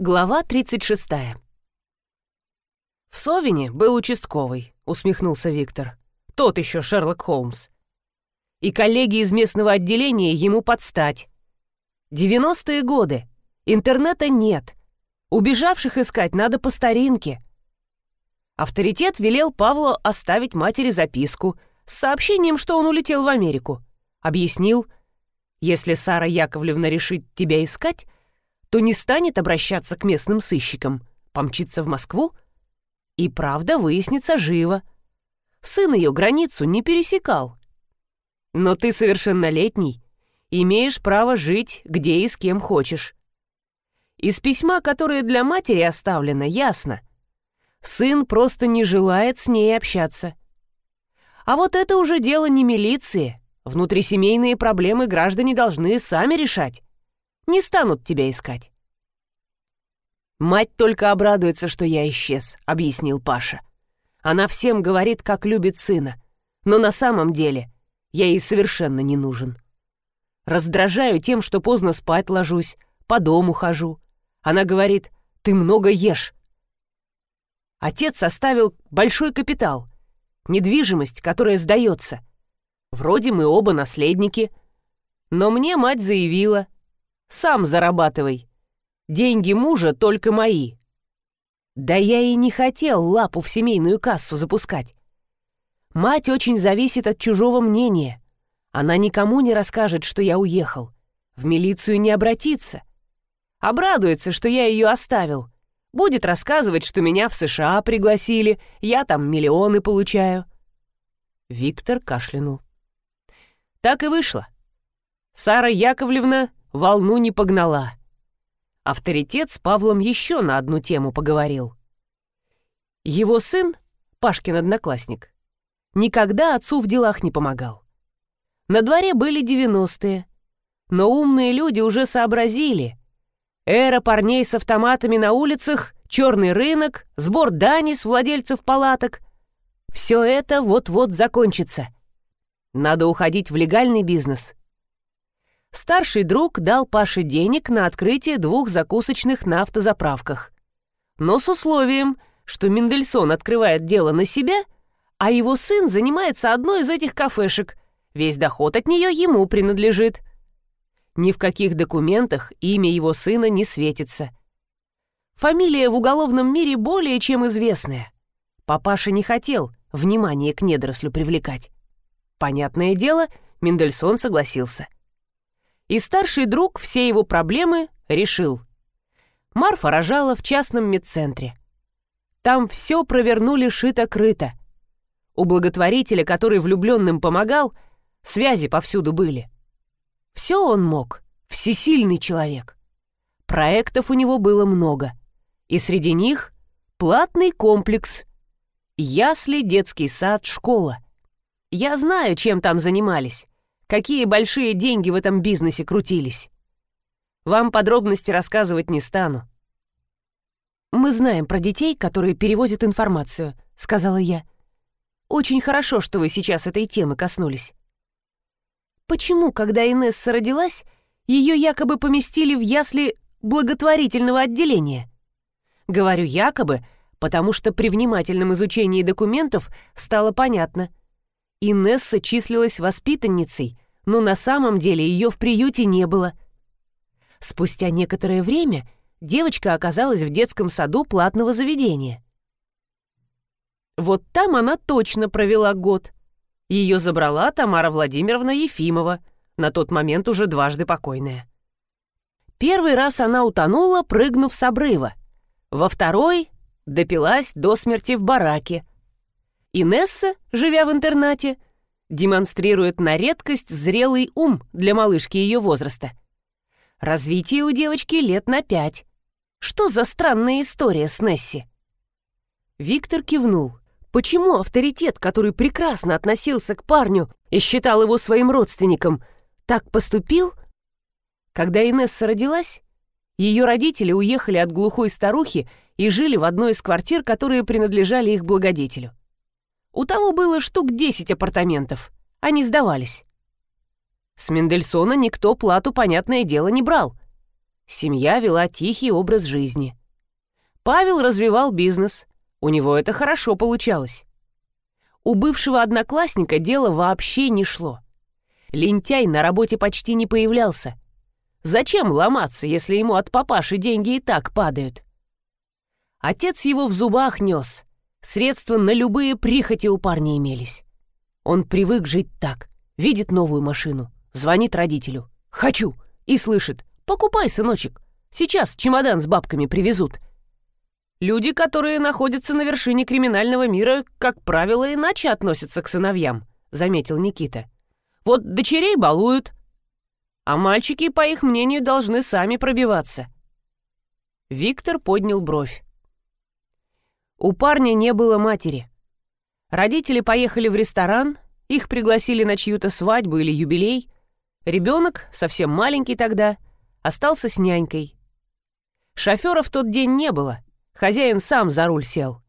Глава 36. «В Совине был участковый», — усмехнулся Виктор. «Тот еще Шерлок Холмс. И коллеги из местного отделения ему подстать. Девяностые годы. Интернета нет. Убежавших искать надо по старинке. Авторитет велел Павлу оставить матери записку с сообщением, что он улетел в Америку. Объяснил, если Сара Яковлевна решит тебя искать, то не станет обращаться к местным сыщикам, помчится в Москву, и правда выяснится живо. Сын ее границу не пересекал. Но ты совершеннолетний, имеешь право жить где и с кем хочешь. Из письма, которое для матери оставлено, ясно. Сын просто не желает с ней общаться. А вот это уже дело не милиции. Внутрисемейные проблемы граждане должны сами решать. Не станут тебя искать. «Мать только обрадуется, что я исчез», — объяснил Паша. «Она всем говорит, как любит сына. Но на самом деле я ей совершенно не нужен. Раздражаю тем, что поздно спать ложусь, по дому хожу. Она говорит, ты много ешь. Отец оставил большой капитал, недвижимость, которая сдается. Вроде мы оба наследники. Но мне мать заявила, сам зарабатывай. Деньги мужа только мои. Да я и не хотел лапу в семейную кассу запускать. Мать очень зависит от чужого мнения. Она никому не расскажет, что я уехал. В милицию не обратится. Обрадуется, что я ее оставил. Будет рассказывать, что меня в США пригласили, я там миллионы получаю. Виктор кашлянул. Так и вышло. Сара Яковлевна волну не погнала. Авторитет с Павлом еще на одну тему поговорил. Его сын, Пашкин одноклассник, никогда отцу в делах не помогал. На дворе были девяностые, но умные люди уже сообразили. Эра парней с автоматами на улицах, черный рынок, сбор дани с владельцев палаток. Все это вот-вот закончится. Надо уходить в легальный бизнес старший друг дал Паше денег на открытие двух закусочных на автозаправках. Но с условием, что Мендельсон открывает дело на себя, а его сын занимается одной из этих кафешек. Весь доход от нее ему принадлежит. Ни в каких документах имя его сына не светится. Фамилия в уголовном мире более чем известная. Папаша не хотел внимание к недорослю привлекать. Понятное дело, Мендельсон согласился. — и старший друг все его проблемы решил. Марфа рожала в частном медцентре. Там все провернули шито-крыто. У благотворителя, который влюбленным помогал, связи повсюду были. Все он мог, всесильный человек. Проектов у него было много. И среди них платный комплекс. Ясли, детский сад, школа. Я знаю, чем там занимались. Какие большие деньги в этом бизнесе крутились. Вам подробности рассказывать не стану. «Мы знаем про детей, которые перевозят информацию», — сказала я. «Очень хорошо, что вы сейчас этой темы коснулись. Почему, когда Инесса родилась, ее якобы поместили в ясли благотворительного отделения? Говорю «якобы», потому что при внимательном изучении документов стало понятно. Инесса числилась воспитанницей, но на самом деле ее в приюте не было. Спустя некоторое время девочка оказалась в детском саду платного заведения. Вот там она точно провела год. Ее забрала Тамара Владимировна Ефимова, на тот момент уже дважды покойная. Первый раз она утонула, прыгнув с обрыва. Во второй допилась до смерти в бараке. Инесса, живя в интернате, демонстрирует на редкость зрелый ум для малышки ее возраста. Развитие у девочки лет на пять. Что за странная история с Несси? Виктор кивнул. Почему авторитет, который прекрасно относился к парню и считал его своим родственником, так поступил? Когда Инесса родилась, ее родители уехали от глухой старухи и жили в одной из квартир, которые принадлежали их благодетелю. У того было штук 10 апартаментов. Они сдавались. С Мендельсона никто плату, понятное дело, не брал. Семья вела тихий образ жизни. Павел развивал бизнес. У него это хорошо получалось. У бывшего одноклассника дело вообще не шло. Лентяй на работе почти не появлялся. Зачем ломаться, если ему от папаши деньги и так падают? Отец его в зубах нес. Средства на любые прихоти у парня имелись. Он привык жить так. Видит новую машину, звонит родителю. «Хочу!» и слышит. «Покупай, сыночек. Сейчас чемодан с бабками привезут». Люди, которые находятся на вершине криминального мира, как правило, иначе относятся к сыновьям, заметил Никита. Вот дочерей балуют, а мальчики, по их мнению, должны сами пробиваться. Виктор поднял бровь. У парня не было матери. Родители поехали в ресторан, их пригласили на чью-то свадьбу или юбилей. Ребенок, совсем маленький тогда, остался с нянькой. Шофера в тот день не было, хозяин сам за руль сел.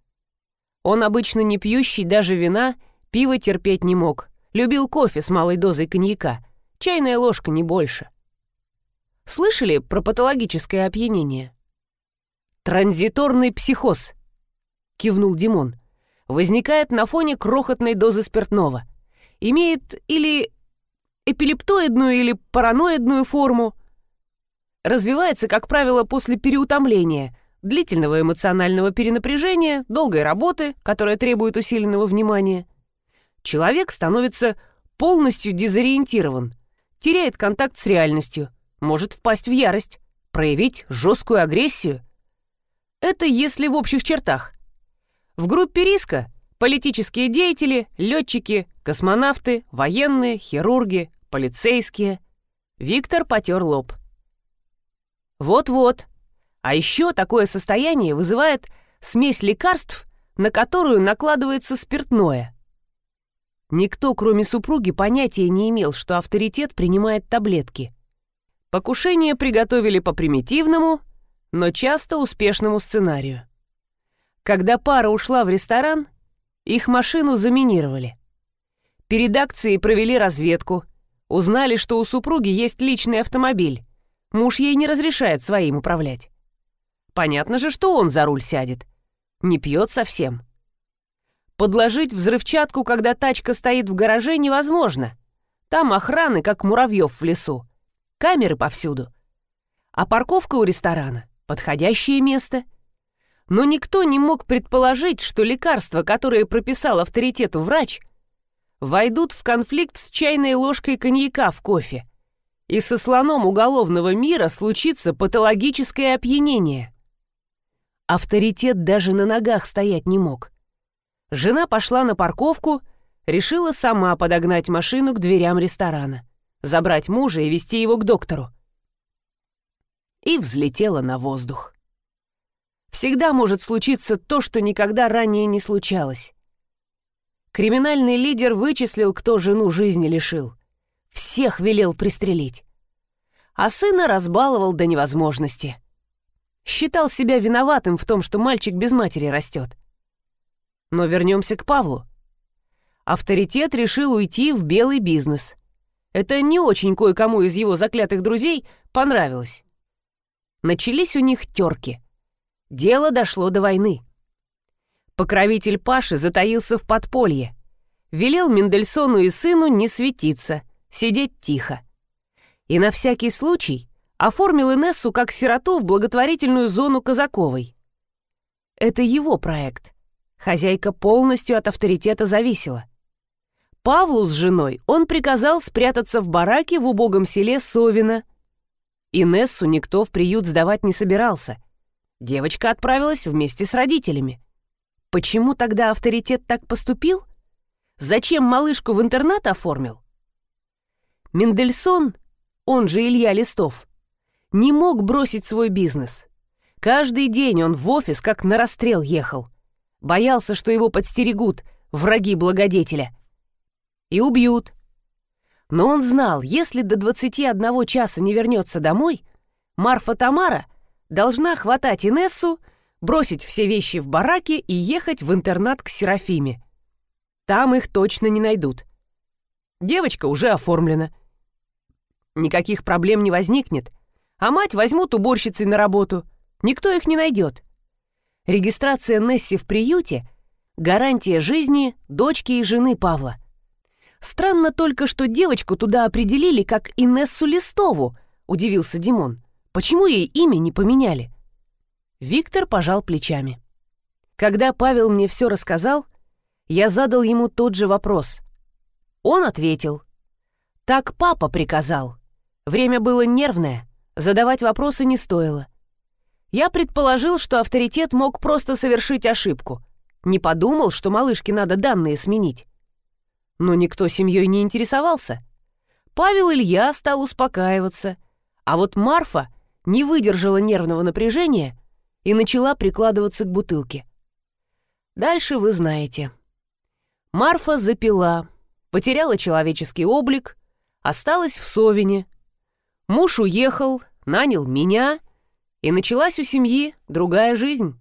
Он обычно не пьющий даже вина, пиво терпеть не мог, Любил кофе с малой дозой коньяка. Чайная ложка, не больше. Слышали про патологическое опьянение? Транзиторный психоз, кивнул Димон. Возникает на фоне крохотной дозы спиртного. Имеет или эпилептоидную или параноидную форму. Развивается, как правило, после переутомления, длительного эмоционального перенапряжения, долгой работы, которая требует усиленного внимания – человек становится полностью дезориентирован, теряет контакт с реальностью, может впасть в ярость, проявить жесткую агрессию. Это если в общих чертах. В группе риска политические деятели, летчики, космонавты, военные, хирурги, полицейские. Виктор потер лоб. Вот-вот. А еще такое состояние вызывает смесь лекарств, на которую накладывается спиртное – Никто, кроме супруги, понятия не имел, что авторитет принимает таблетки. Покушение приготовили по примитивному, но часто успешному сценарию. Когда пара ушла в ресторан, их машину заминировали. Перед акцией провели разведку, узнали, что у супруги есть личный автомобиль. Муж ей не разрешает своим управлять. Понятно же, что он за руль сядет. Не пьет совсем. Подложить взрывчатку, когда тачка стоит в гараже, невозможно. Там охраны, как муравьев в лесу. Камеры повсюду. А парковка у ресторана — подходящее место. Но никто не мог предположить, что лекарства, которые прописал авторитету врач, войдут в конфликт с чайной ложкой коньяка в кофе. И со слоном уголовного мира случится патологическое опьянение. Авторитет даже на ногах стоять не мог. Жена пошла на парковку, решила сама подогнать машину к дверям ресторана, забрать мужа и вести его к доктору. И взлетела на воздух. Всегда может случиться то, что никогда ранее не случалось. Криминальный лидер вычислил, кто жену жизни лишил. Всех велел пристрелить. А сына разбаловал до невозможности. Считал себя виноватым в том, что мальчик без матери растет. Но вернемся к Павлу. Авторитет решил уйти в белый бизнес. Это не очень кое-кому из его заклятых друзей понравилось. Начались у них терки. Дело дошло до войны. Покровитель Паши затаился в подполье. Велел Мендельсону и сыну не светиться, сидеть тихо. И на всякий случай оформил Инессу как сироту в благотворительную зону Казаковой. Это его проект — Хозяйка полностью от авторитета зависела. Павлу с женой он приказал спрятаться в бараке в убогом селе Совино. Инессу никто в приют сдавать не собирался. Девочка отправилась вместе с родителями. Почему тогда авторитет так поступил? Зачем малышку в интернат оформил? Мендельсон, он же Илья Листов, не мог бросить свой бизнес. Каждый день он в офис как на расстрел ехал. Боялся, что его подстерегут враги благодетеля. И убьют. Но он знал, если до 21 часа не вернется домой, Марфа Тамара должна хватать Инессу, бросить все вещи в бараке и ехать в интернат к Серафиме. Там их точно не найдут. Девочка уже оформлена. Никаких проблем не возникнет. а мать возьмут уборщицей на работу. Никто их не найдет. Регистрация Несси в приюте — гарантия жизни дочки и жены Павла. Странно только, что девочку туда определили как Инессу Листову, удивился Димон. Почему ей имя не поменяли? Виктор пожал плечами. Когда Павел мне все рассказал, я задал ему тот же вопрос. Он ответил. Так папа приказал. Время было нервное, задавать вопросы не стоило. Я предположил, что авторитет мог просто совершить ошибку. Не подумал, что малышке надо данные сменить. Но никто семьей не интересовался. Павел Илья стал успокаиваться, а вот Марфа не выдержала нервного напряжения и начала прикладываться к бутылке. Дальше вы знаете. Марфа запила, потеряла человеческий облик, осталась в Совине. Муж уехал, нанял меня — и началась у семьи другая жизнь.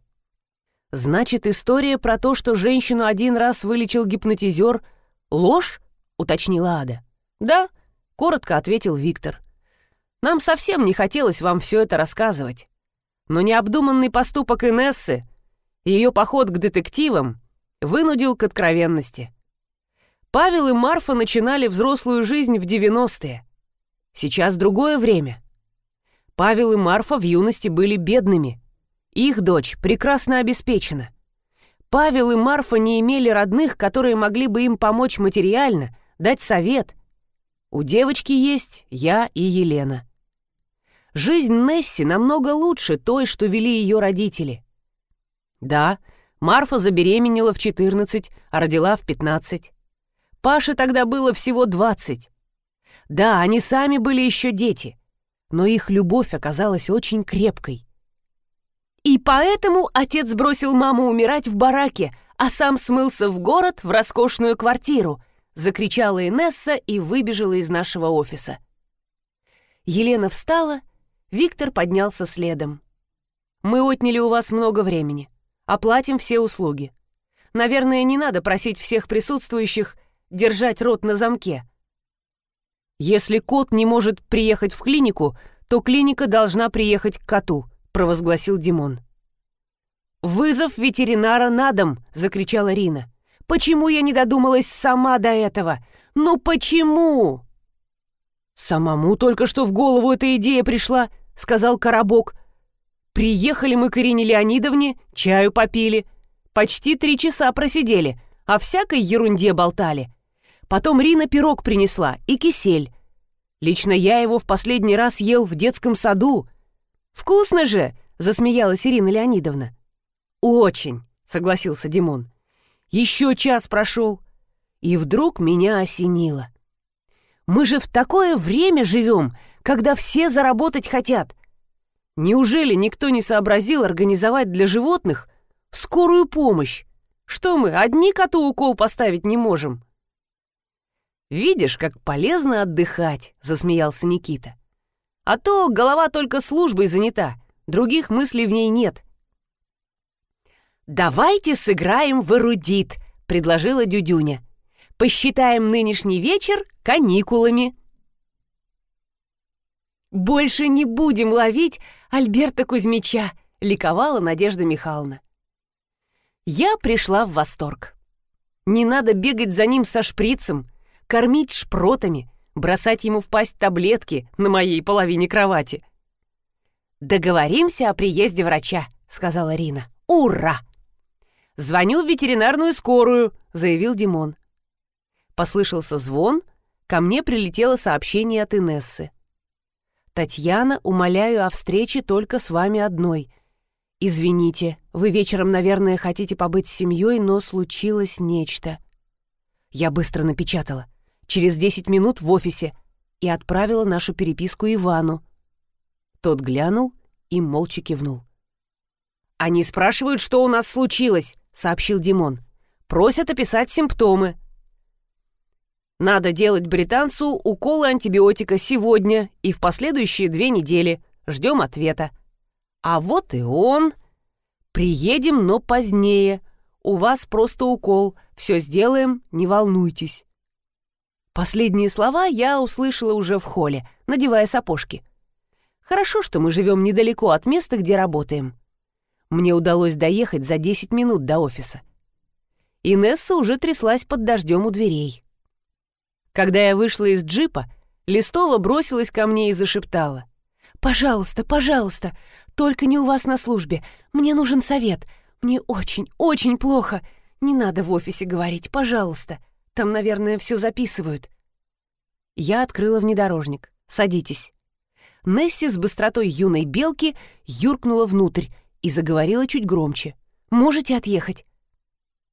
Значит, история про то, что женщину один раз вылечил гипнотизер, ложь? уточнила Ада. Да, коротко ответил Виктор. Нам совсем не хотелось вам все это рассказывать. Но необдуманный поступок Инессы ее поход к детективам вынудил к откровенности. Павел и Марфа начинали взрослую жизнь в 90-е. Сейчас другое время — Павел и Марфа в юности были бедными. Их дочь прекрасно обеспечена. Павел и Марфа не имели родных, которые могли бы им помочь материально, дать совет. У девочки есть я и Елена. Жизнь Несси намного лучше той, что вели ее родители. Да, Марфа забеременела в 14, а родила в 15. Паше тогда было всего 20. Да, они сами были еще дети но их любовь оказалась очень крепкой. И поэтому отец бросил маму умирать в бараке, а сам смылся в город в роскошную квартиру, закричала Инесса и выбежала из нашего офиса. Елена встала, Виктор поднялся следом. «Мы отняли у вас много времени. Оплатим все услуги. Наверное, не надо просить всех присутствующих держать рот на замке. «Если кот не может приехать в клинику, то клиника должна приехать к коту», — провозгласил Димон. «Вызов ветеринара на дом!» — закричала Рина. «Почему я не додумалась сама до этого? Ну почему?» «Самому только что в голову эта идея пришла», — сказал Коробок. «Приехали мы к Ирине Леонидовне, чаю попили. Почти три часа просидели, о всякой ерунде болтали. Потом Рина пирог принесла и кисель. Лично я его в последний раз ел в детском саду. Вкусно же!» — засмеялась Ирина Леонидовна. «Очень!» — согласился Димон. «Еще час прошел, и вдруг меня осенило. Мы же в такое время живем, когда все заработать хотят. Неужели никто не сообразил организовать для животных скорую помощь? Что мы, одни коту укол поставить не можем?» «Видишь, как полезно отдыхать», — засмеялся Никита. «А то голова только службой занята, других мыслей в ней нет». «Давайте сыграем в эрудит», — предложила Дюдюня. «Посчитаем нынешний вечер каникулами». «Больше не будем ловить Альберта Кузьмича», — ликовала Надежда Михайловна. Я пришла в восторг. Не надо бегать за ним со шприцем, кормить шпротами, бросать ему в пасть таблетки на моей половине кровати. «Договоримся о приезде врача», — сказала Рина. «Ура!» «Звоню в ветеринарную скорую», — заявил Димон. Послышался звон, ко мне прилетело сообщение от Инессы. «Татьяна, умоляю о встрече только с вами одной. Извините, вы вечером, наверное, хотите побыть с семьей, но случилось нечто». Я быстро напечатала — через 10 минут в офисе и отправила нашу переписку Ивану. Тот глянул и молча кивнул. «Они спрашивают, что у нас случилось», — сообщил Димон. «Просят описать симптомы». «Надо делать британцу уколы антибиотика сегодня и в последующие две недели. Ждем ответа». «А вот и он. Приедем, но позднее. У вас просто укол. Все сделаем, не волнуйтесь». Последние слова я услышала уже в холле, надевая сапожки. Хорошо, что мы живем недалеко от места, где работаем. Мне удалось доехать за 10 минут до офиса. Инесса уже тряслась под дождем у дверей. Когда я вышла из джипа, Листова бросилась ко мне и зашептала. «Пожалуйста, пожалуйста, только не у вас на службе. Мне нужен совет. Мне очень, очень плохо. Не надо в офисе говорить, пожалуйста. Там, наверное, все записывают». Я открыла внедорожник. «Садитесь». Несси с быстротой юной белки юркнула внутрь и заговорила чуть громче. «Можете отъехать?»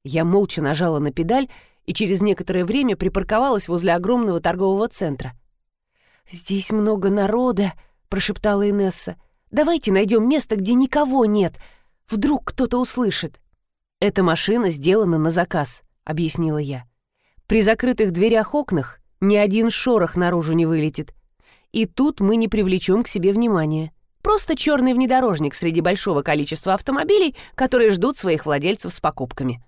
Я молча нажала на педаль и через некоторое время припарковалась возле огромного торгового центра. «Здесь много народа», — прошептала Инесса. «Давайте найдем место, где никого нет. Вдруг кто-то услышит». «Эта машина сделана на заказ», — объяснила я. «При закрытых дверях-окнах ни один шорох наружу не вылетит. И тут мы не привлечем к себе внимания. Просто черный внедорожник среди большого количества автомобилей, которые ждут своих владельцев с покупками.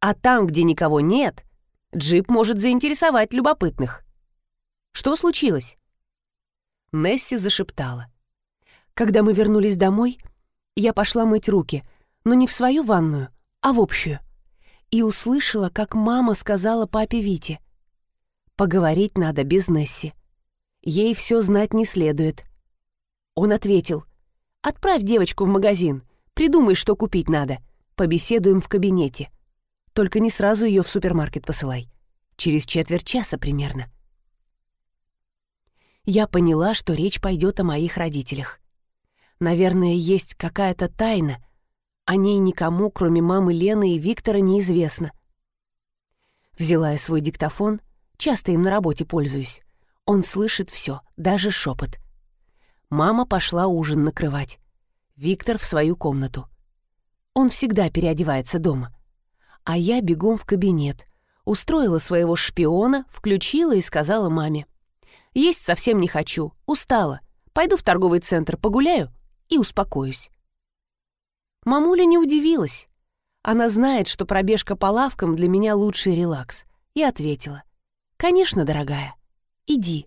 А там, где никого нет, джип может заинтересовать любопытных. Что случилось? Несси зашептала. Когда мы вернулись домой, я пошла мыть руки, но не в свою ванную, а в общую. И услышала, как мама сказала папе Вите. «Поговорить надо без Несси. Ей все знать не следует. Он ответил, «Отправь девочку в магазин, придумай, что купить надо. Побеседуем в кабинете. Только не сразу ее в супермаркет посылай. Через четверть часа примерно». Я поняла, что речь пойдет о моих родителях. Наверное, есть какая-то тайна. О ней никому, кроме мамы Лены и Виктора, неизвестно. Взяла я свой диктофон, часто им на работе пользуюсь. Он слышит все, даже шепот. Мама пошла ужин накрывать. Виктор в свою комнату. Он всегда переодевается дома. А я бегом в кабинет. Устроила своего шпиона, включила и сказала маме. «Есть совсем не хочу, устала. Пойду в торговый центр погуляю и успокоюсь». Мамуля не удивилась. Она знает, что пробежка по лавкам для меня лучший релакс. И ответила. «Конечно, дорогая, иди».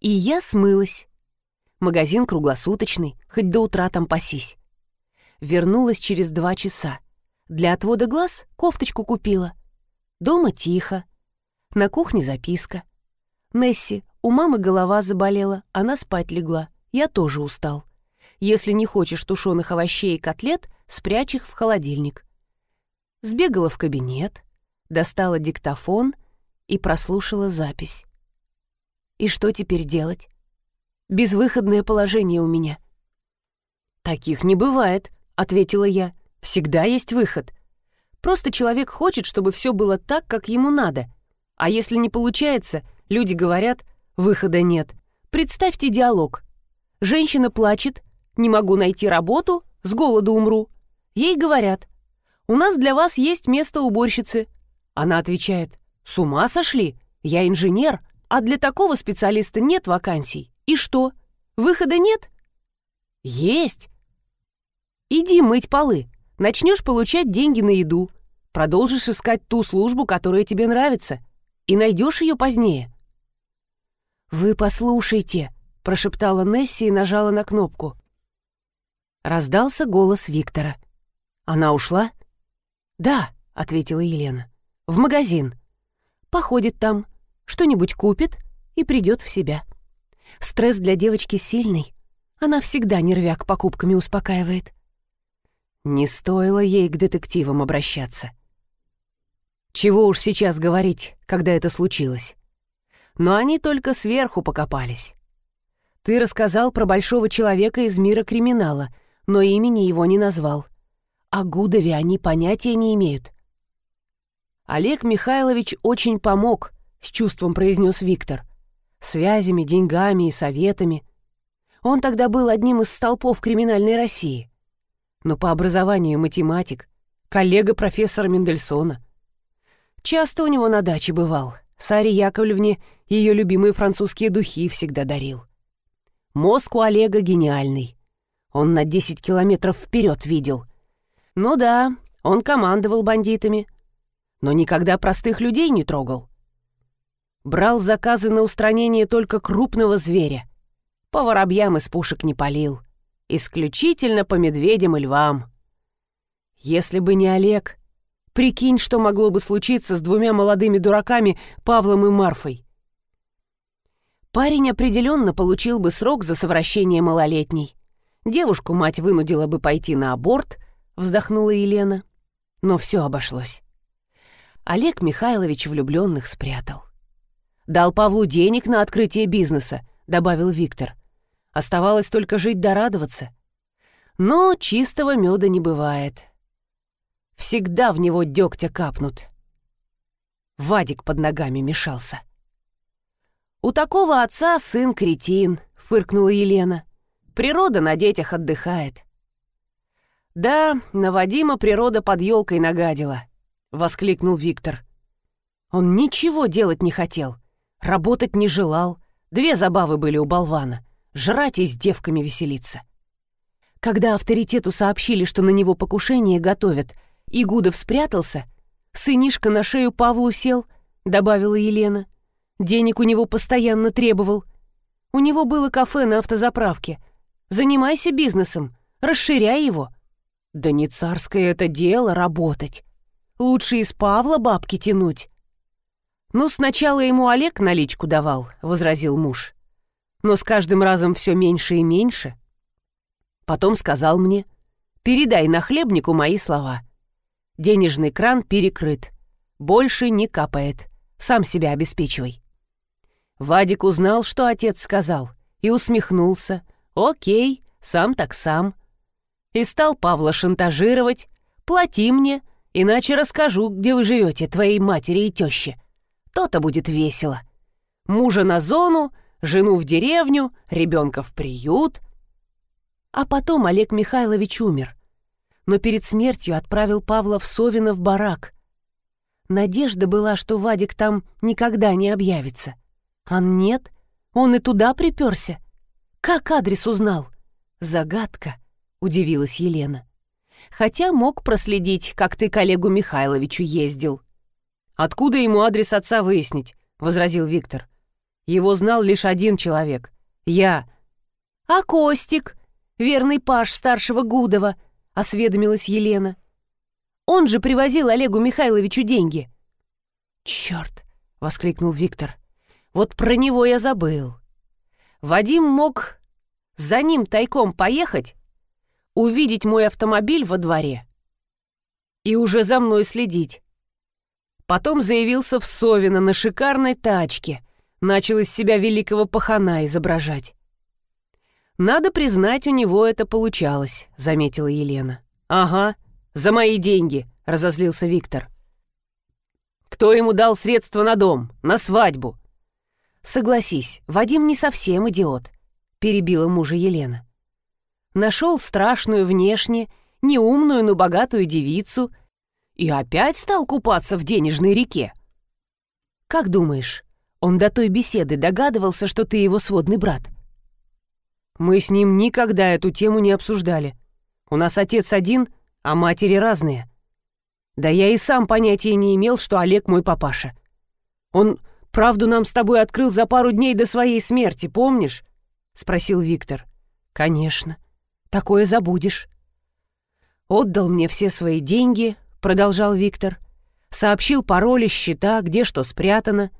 И я смылась. Магазин круглосуточный, хоть до утра там пасись. Вернулась через два часа. Для отвода глаз кофточку купила. Дома тихо. На кухне записка. Несси, у мамы голова заболела, она спать легла. Я тоже устал. Если не хочешь тушеных овощей и котлет, спрячь их в холодильник. Сбегала в кабинет, достала диктофон и прослушала запись. И что теперь делать? Безвыходное положение у меня». «Таких не бывает», — ответила я. «Всегда есть выход. Просто человек хочет, чтобы все было так, как ему надо. А если не получается, люди говорят, выхода нет. Представьте диалог. Женщина плачет, не могу найти работу, с голоду умру. Ей говорят, у нас для вас есть место уборщицы. Она отвечает, с ума сошли, я инженер, а для такого специалиста нет вакансий. И что? Выхода нет? Есть. Иди мыть полы. Начнешь получать деньги на еду. Продолжишь искать ту службу, которая тебе нравится. И найдешь ее позднее. «Вы послушайте», — прошептала Несси и нажала на кнопку. Раздался голос Виктора. «Она ушла?» «Да», — ответила Елена. «В магазин. Походит там, что-нибудь купит и придет в себя». Стресс для девочки сильный. Она всегда нервяк покупками успокаивает. Не стоило ей к детективам обращаться. Чего уж сейчас говорить, когда это случилось. Но они только сверху покопались. Ты рассказал про большого человека из мира криминала, но имени его не назвал. О Гудове они понятия не имеют. Олег Михайлович очень помог, с чувством произнес Виктор связями, деньгами и советами. Он тогда был одним из столпов криминальной России. Но по образованию математик, коллега профессора Мендельсона. Часто у него на даче бывал. Саре Яковлевне ее любимые французские духи всегда дарил. Мозг у Олега гениальный. Он на 10 километров вперед видел. Ну да, он командовал бандитами, но никогда простых людей не трогал брал заказы на устранение только крупного зверя. По воробьям из пушек не полил. Исключительно по медведям и львам. Если бы не Олег, прикинь, что могло бы случиться с двумя молодыми дураками Павлом и Марфой. Парень определенно получил бы срок за совращение малолетней. Девушку мать вынудила бы пойти на аборт, вздохнула Елена. Но все обошлось. Олег Михайлович влюбленных спрятал. «Дал Павлу денег на открытие бизнеса», — добавил Виктор. «Оставалось только жить да радоваться. Но чистого меда не бывает. Всегда в него дегтя капнут». Вадик под ногами мешался. «У такого отца сын кретин», — фыркнула Елена. «Природа на детях отдыхает». «Да, на Вадима природа под елкой нагадила», — воскликнул Виктор. Он ничего делать не хотел, работать не желал. Две забавы были у болвана — жрать и с девками веселиться. Когда авторитету сообщили, что на него покушение готовят, и Гудов спрятался, сынишка на шею Павлу сел, добавила Елена. Денег у него постоянно требовал. У него было кафе на автозаправке. Занимайся бизнесом, расширяй его. Да не царское это дело работать. Лучше из Павла бабки тянуть. «Ну, сначала ему Олег наличку давал», — возразил муж. «Но с каждым разом все меньше и меньше». Потом сказал мне, «Передай на хлебнику мои слова. Денежный кран перекрыт. Больше не капает. Сам себя обеспечивай». Вадик узнал, что отец сказал, и усмехнулся. «Окей, сам так сам». И стал Павла шантажировать. «Плати мне, иначе расскажу, где вы живете, твоей матери и теще. То-то будет весело. Мужа на зону, жену в деревню, ребенка в приют». А потом Олег Михайлович умер. Но перед смертью отправил Павла в Совино в барак. Надежда была, что Вадик там никогда не объявится. А нет, он и туда приперся. Как адрес узнал? Загадка, удивилась Елена. Хотя мог проследить, как ты к Олегу Михайловичу ездил. Откуда ему адрес отца выяснить? возразил Виктор. Его знал лишь один человек. Я. А Костик, верный паш старшего Гудова, осведомилась Елена. Он же привозил Олегу Михайловичу деньги. Черт! воскликнул Виктор. Вот про него я забыл. Вадим мог за ним тайком поехать, увидеть мой автомобиль во дворе и уже за мной следить. Потом заявился в Совино на шикарной тачке, начал из себя великого пахана изображать. «Надо признать, у него это получалось», — заметила Елена. «Ага, за мои деньги», — разозлился Виктор. «Кто ему дал средства на дом, на свадьбу? «Согласись, Вадим не совсем идиот», — перебила мужа Елена. Нашел страшную внешне, неумную, но богатую девицу и опять стал купаться в денежной реке. «Как думаешь, он до той беседы догадывался, что ты его сводный брат?» «Мы с ним никогда эту тему не обсуждали. У нас отец один, а матери разные. Да я и сам понятия не имел, что Олег мой папаша. Он Правду нам с тобой открыл за пару дней до своей смерти, помнишь?» — спросил Виктор. «Конечно. Такое забудешь». «Отдал мне все свои деньги», — продолжал Виктор. «Сообщил пароли, счета, где что спрятано».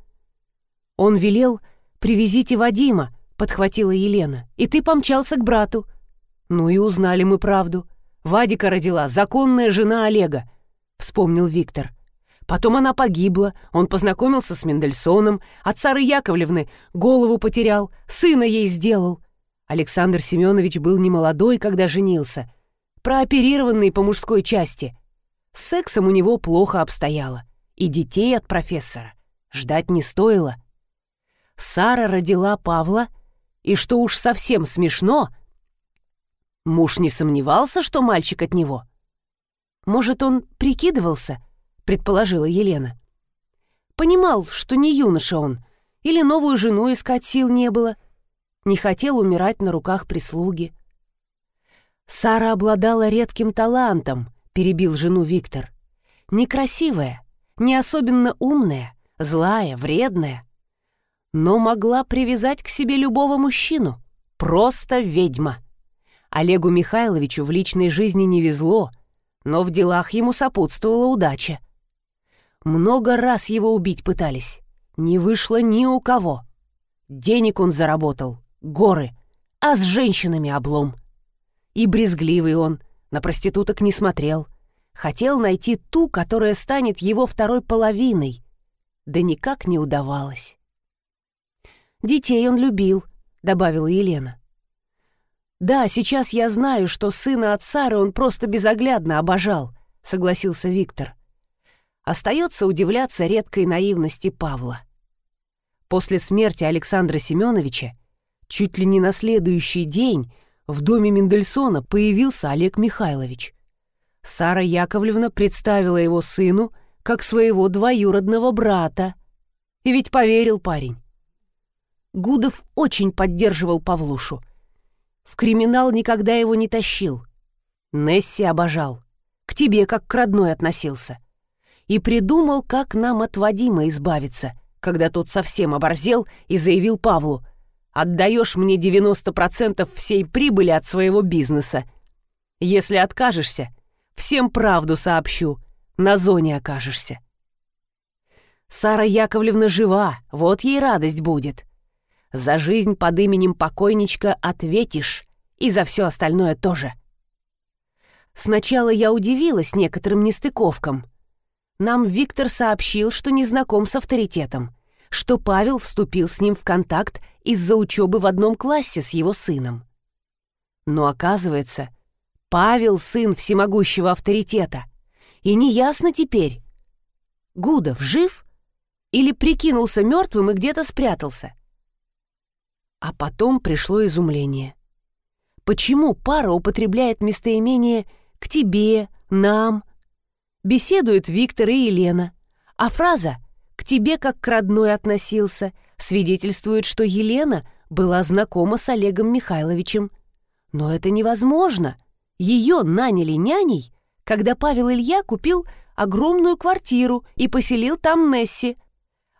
«Он велел, привезите Вадима», — подхватила Елена. «И ты помчался к брату». «Ну и узнали мы правду. Вадика родила законная жена Олега», — вспомнил Виктор. Потом она погибла, он познакомился с Мендельсоном, от Сары Яковлевны голову потерял, сына ей сделал. Александр Семенович был немолодой, когда женился, прооперированный по мужской части. С сексом у него плохо обстояло, и детей от профессора ждать не стоило. Сара родила Павла, и что уж совсем смешно, муж не сомневался, что мальчик от него. Может, он прикидывался — предположила Елена. Понимал, что не юноша он, или новую жену искать сил не было. Не хотел умирать на руках прислуги. Сара обладала редким талантом, перебил жену Виктор. Некрасивая, не особенно умная, злая, вредная. Но могла привязать к себе любого мужчину. Просто ведьма. Олегу Михайловичу в личной жизни не везло, но в делах ему сопутствовала удача. Много раз его убить пытались. Не вышло ни у кого. Денег он заработал, горы, а с женщинами облом. И брезгливый он, на проституток не смотрел. Хотел найти ту, которая станет его второй половиной. Да никак не удавалось. «Детей он любил», — добавила Елена. «Да, сейчас я знаю, что сына от Сары он просто безоглядно обожал», — согласился Виктор. Остается удивляться редкой наивности Павла. После смерти Александра Семеновича чуть ли не на следующий день в доме Мендельсона появился Олег Михайлович. Сара Яковлевна представила его сыну как своего двоюродного брата. И ведь поверил парень. Гудов очень поддерживал Павлушу. В криминал никогда его не тащил. Несси обожал. К тебе как к родной относился и придумал, как нам от Вадима избавиться, когда тот совсем оборзел и заявил Павлу «Отдаешь мне 90% всей прибыли от своего бизнеса. Если откажешься, всем правду сообщу, на зоне окажешься». Сара Яковлевна жива, вот ей радость будет. За жизнь под именем покойничка ответишь, и за все остальное тоже. Сначала я удивилась некоторым нестыковкам — нам Виктор сообщил, что не знаком с авторитетом, что Павел вступил с ним в контакт из-за учебы в одном классе с его сыном. Но оказывается, Павел — сын всемогущего авторитета. И неясно теперь, Гудов жив или прикинулся мертвым и где-то спрятался. А потом пришло изумление. Почему пара употребляет местоимение «к тебе», «нам», Беседуют Виктор и Елена, а фраза «к тебе как к родной относился» свидетельствует, что Елена была знакома с Олегом Михайловичем. Но это невозможно. Ее наняли няней, когда Павел Илья купил огромную квартиру и поселил там Несси.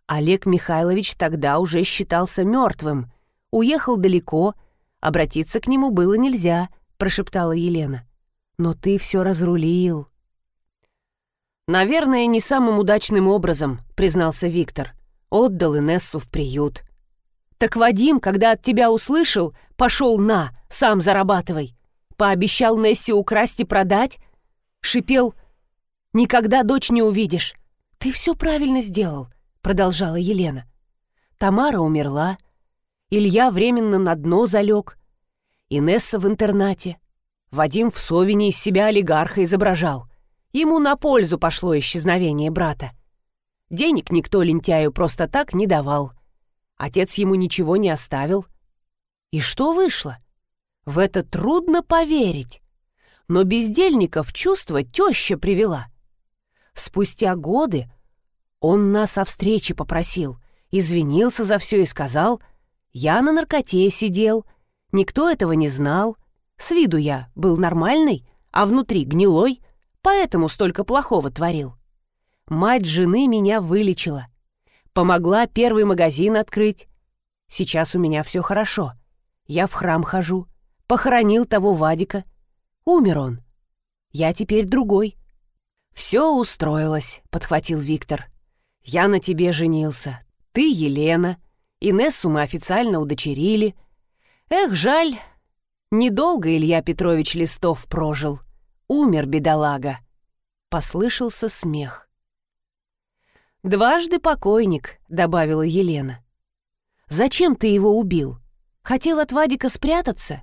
Олег Михайлович тогда уже считался мертвым, уехал далеко, обратиться к нему было нельзя, прошептала Елена. Но ты все разрулил. «Наверное, не самым удачным образом», — признался Виктор. Отдал Инессу в приют. «Так Вадим, когда от тебя услышал, пошел на, сам зарабатывай. Пообещал Нессе украсть и продать. Шипел, никогда дочь не увидишь. Ты все правильно сделал», — продолжала Елена. Тамара умерла. Илья временно на дно залег. Инесса в интернате. Вадим в Совине из себя олигарха изображал. Ему на пользу пошло исчезновение брата. Денег никто лентяю просто так не давал. Отец ему ничего не оставил. И что вышло? В это трудно поверить. Но бездельников чувство теща привела. Спустя годы он нас о встрече попросил, извинился за все и сказал, «Я на наркоте сидел, никто этого не знал. С виду я был нормальный, а внутри гнилой, поэтому столько плохого творил. Мать жены меня вылечила. Помогла первый магазин открыть. Сейчас у меня все хорошо. Я в храм хожу. Похоронил того Вадика. Умер он. Я теперь другой. «Все устроилось», — подхватил Виктор. «Я на тебе женился. Ты Елена. Инессу мы официально удочерили. Эх, жаль, недолго Илья Петрович Листов прожил». Умер бедолага. Послышался смех. «Дважды покойник», — добавила Елена. «Зачем ты его убил? Хотел от Вадика спрятаться?»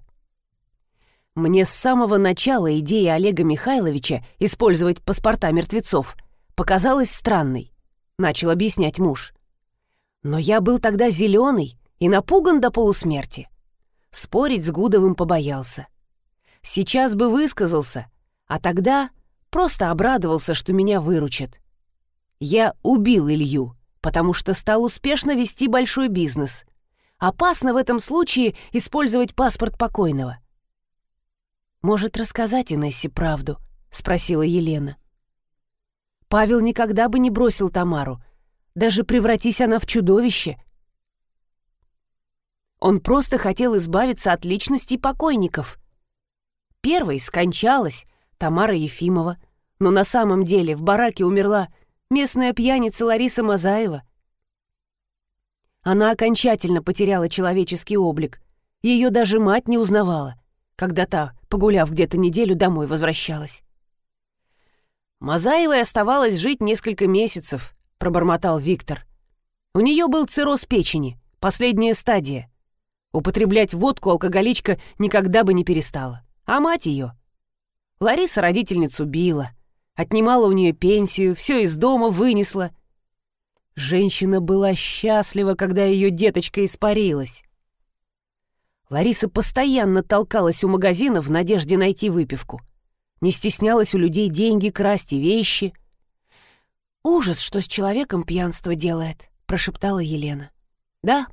Мне с самого начала идея Олега Михайловича использовать паспорта мертвецов показалась странной, начал объяснять муж. Но я был тогда зеленый и напуган до полусмерти. Спорить с Гудовым побоялся. Сейчас бы высказался, а тогда просто обрадовался, что меня выручат. Я убил Илью, потому что стал успешно вести большой бизнес. Опасно в этом случае использовать паспорт покойного. «Может, рассказать Инессе правду?» — спросила Елена. Павел никогда бы не бросил Тамару, даже превратись она в чудовище. Он просто хотел избавиться от личностей покойников. Первой скончалась Тамара Ефимова, но на самом деле в бараке умерла местная пьяница Лариса Мазаева. Она окончательно потеряла человеческий облик. Ее даже мать не узнавала, когда та, погуляв где-то неделю, домой возвращалась. Мазаевой оставалось жить несколько месяцев, пробормотал Виктор. У нее был цирроз печени, последняя стадия. Употреблять водку алкоголичка никогда бы не перестала. А мать ее? Лариса родительницу била, отнимала у нее пенсию, все из дома вынесла. Женщина была счастлива, когда ее деточка испарилась. Лариса постоянно толкалась у магазина в надежде найти выпивку. Не стеснялась у людей деньги красть и вещи. «Ужас, что с человеком пьянство делает», — прошептала Елена. «Да,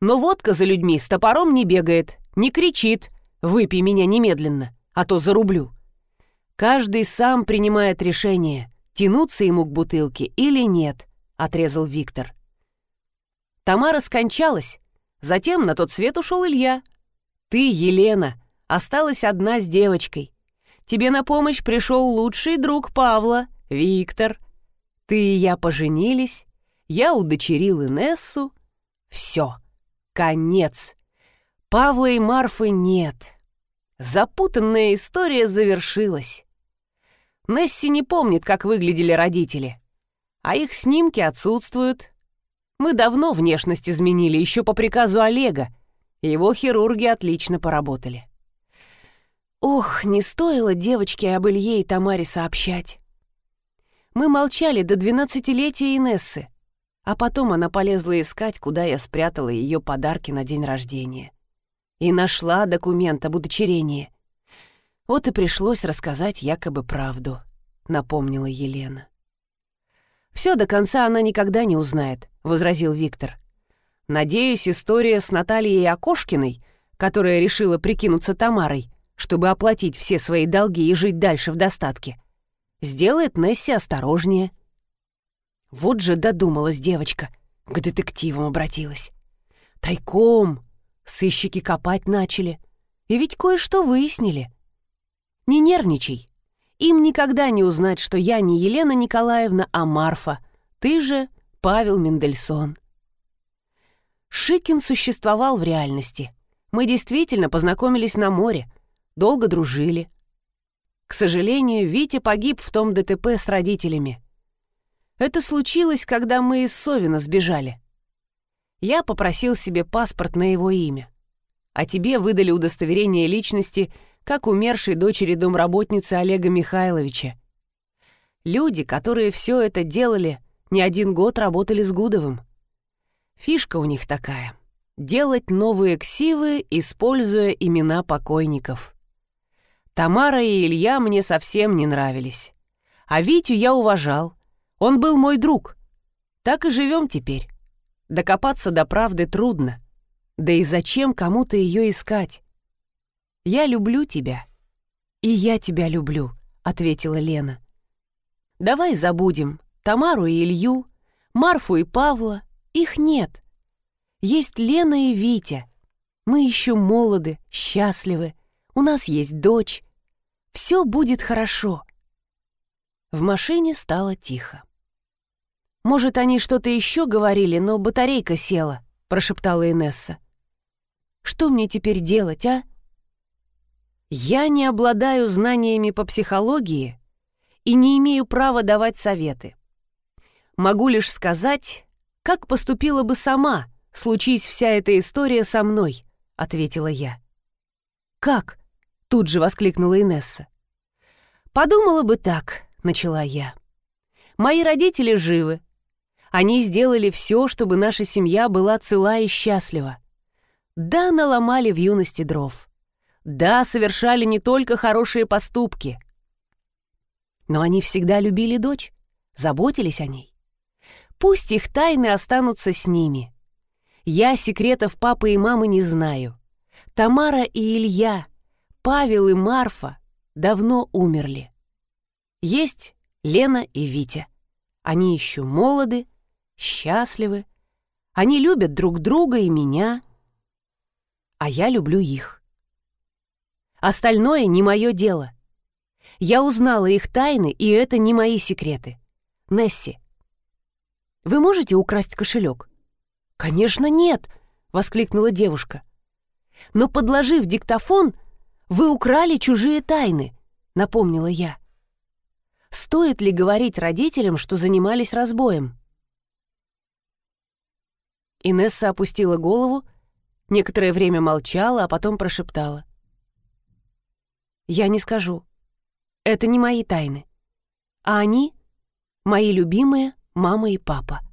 но водка за людьми с топором не бегает, не кричит «выпей меня немедленно, а то зарублю». Каждый сам принимает решение, тянуться ему к бутылке или нет, отрезал Виктор. Тамара скончалась, затем на тот свет ушел Илья. Ты, Елена, осталась одна с девочкой. Тебе на помощь пришел лучший друг Павла, Виктор. Ты и я поженились, я удочерил Инессу. Все, конец. Павла и Марфы нет. Запутанная история завершилась. Несси не помнит, как выглядели родители. А их снимки отсутствуют. Мы давно внешность изменили, еще по приказу Олега. Его хирурги отлично поработали. Ох, не стоило девочке об Илье и Тамаре сообщать. Мы молчали до двенадцатилетия Инессы, а потом она полезла искать, куда я спрятала ее подарки на день рождения. И нашла документ об удочерении. Вот и пришлось рассказать якобы правду, напомнила Елена. «Все до конца она никогда не узнает», — возразил Виктор. «Надеюсь, история с Натальей Окошкиной, которая решила прикинуться Тамарой, чтобы оплатить все свои долги и жить дальше в достатке, сделает Несси осторожнее. Вот же додумалась девочка, к детективам обратилась. Тайком сыщики копать начали, и ведь кое-что выяснили. Не нервничай, им никогда не узнать, что я не Елена Николаевна, а Марфа, ты же Павел Мендельсон. Шикин существовал в реальности. Мы действительно познакомились на море, долго дружили. К сожалению, Витя погиб в том ДТП с родителями. Это случилось, когда мы из Совина сбежали. Я попросил себе паспорт на его имя. А тебе выдали удостоверение личности, как умершей дочери домработницы Олега Михайловича. Люди, которые все это делали, не один год работали с Гудовым. Фишка у них такая — делать новые ксивы, используя имена покойников. Тамара и Илья мне совсем не нравились. А Витю я уважал. Он был мой друг. Так и живем теперь. Докопаться до правды трудно. Да и зачем кому-то ее искать? Я люблю тебя. И я тебя люблю, ответила Лена. Давай забудем Тамару и Илью, Марфу и Павла. Их нет. Есть Лена и Витя. Мы еще молоды, счастливы. У нас есть дочь. Все будет хорошо. В машине стало тихо. «Может, они что-то еще говорили, но батарейка села», — прошептала Инесса. «Что мне теперь делать, а?» «Я не обладаю знаниями по психологии и не имею права давать советы. Могу лишь сказать, как поступила бы сама, случись вся эта история со мной», — ответила я. «Как?» Тут же воскликнула Инесса. «Подумала бы так», — начала я. «Мои родители живы. Они сделали все, чтобы наша семья была цела и счастлива. Да, наломали в юности дров. Да, совершали не только хорошие поступки. Но они всегда любили дочь, заботились о ней. Пусть их тайны останутся с ними. Я секретов папы и мамы не знаю. Тамара и Илья — Павел и Марфа давно умерли. Есть Лена и Витя. Они еще молоды, счастливы. Они любят друг друга и меня. а я люблю их. Остальное не мое дело. Я узнала их тайны, и это не мои секреты. Несси, вы можете украсть кошелек? Конечно, нет, воскликнула девушка. Но подложив диктофон, вы украли чужие тайны, напомнила я. Стоит ли говорить родителям, что занимались разбоем? Инесса опустила голову, некоторое время молчала, а потом прошептала. «Я не скажу. Это не мои тайны. А они — мои любимые мама и папа».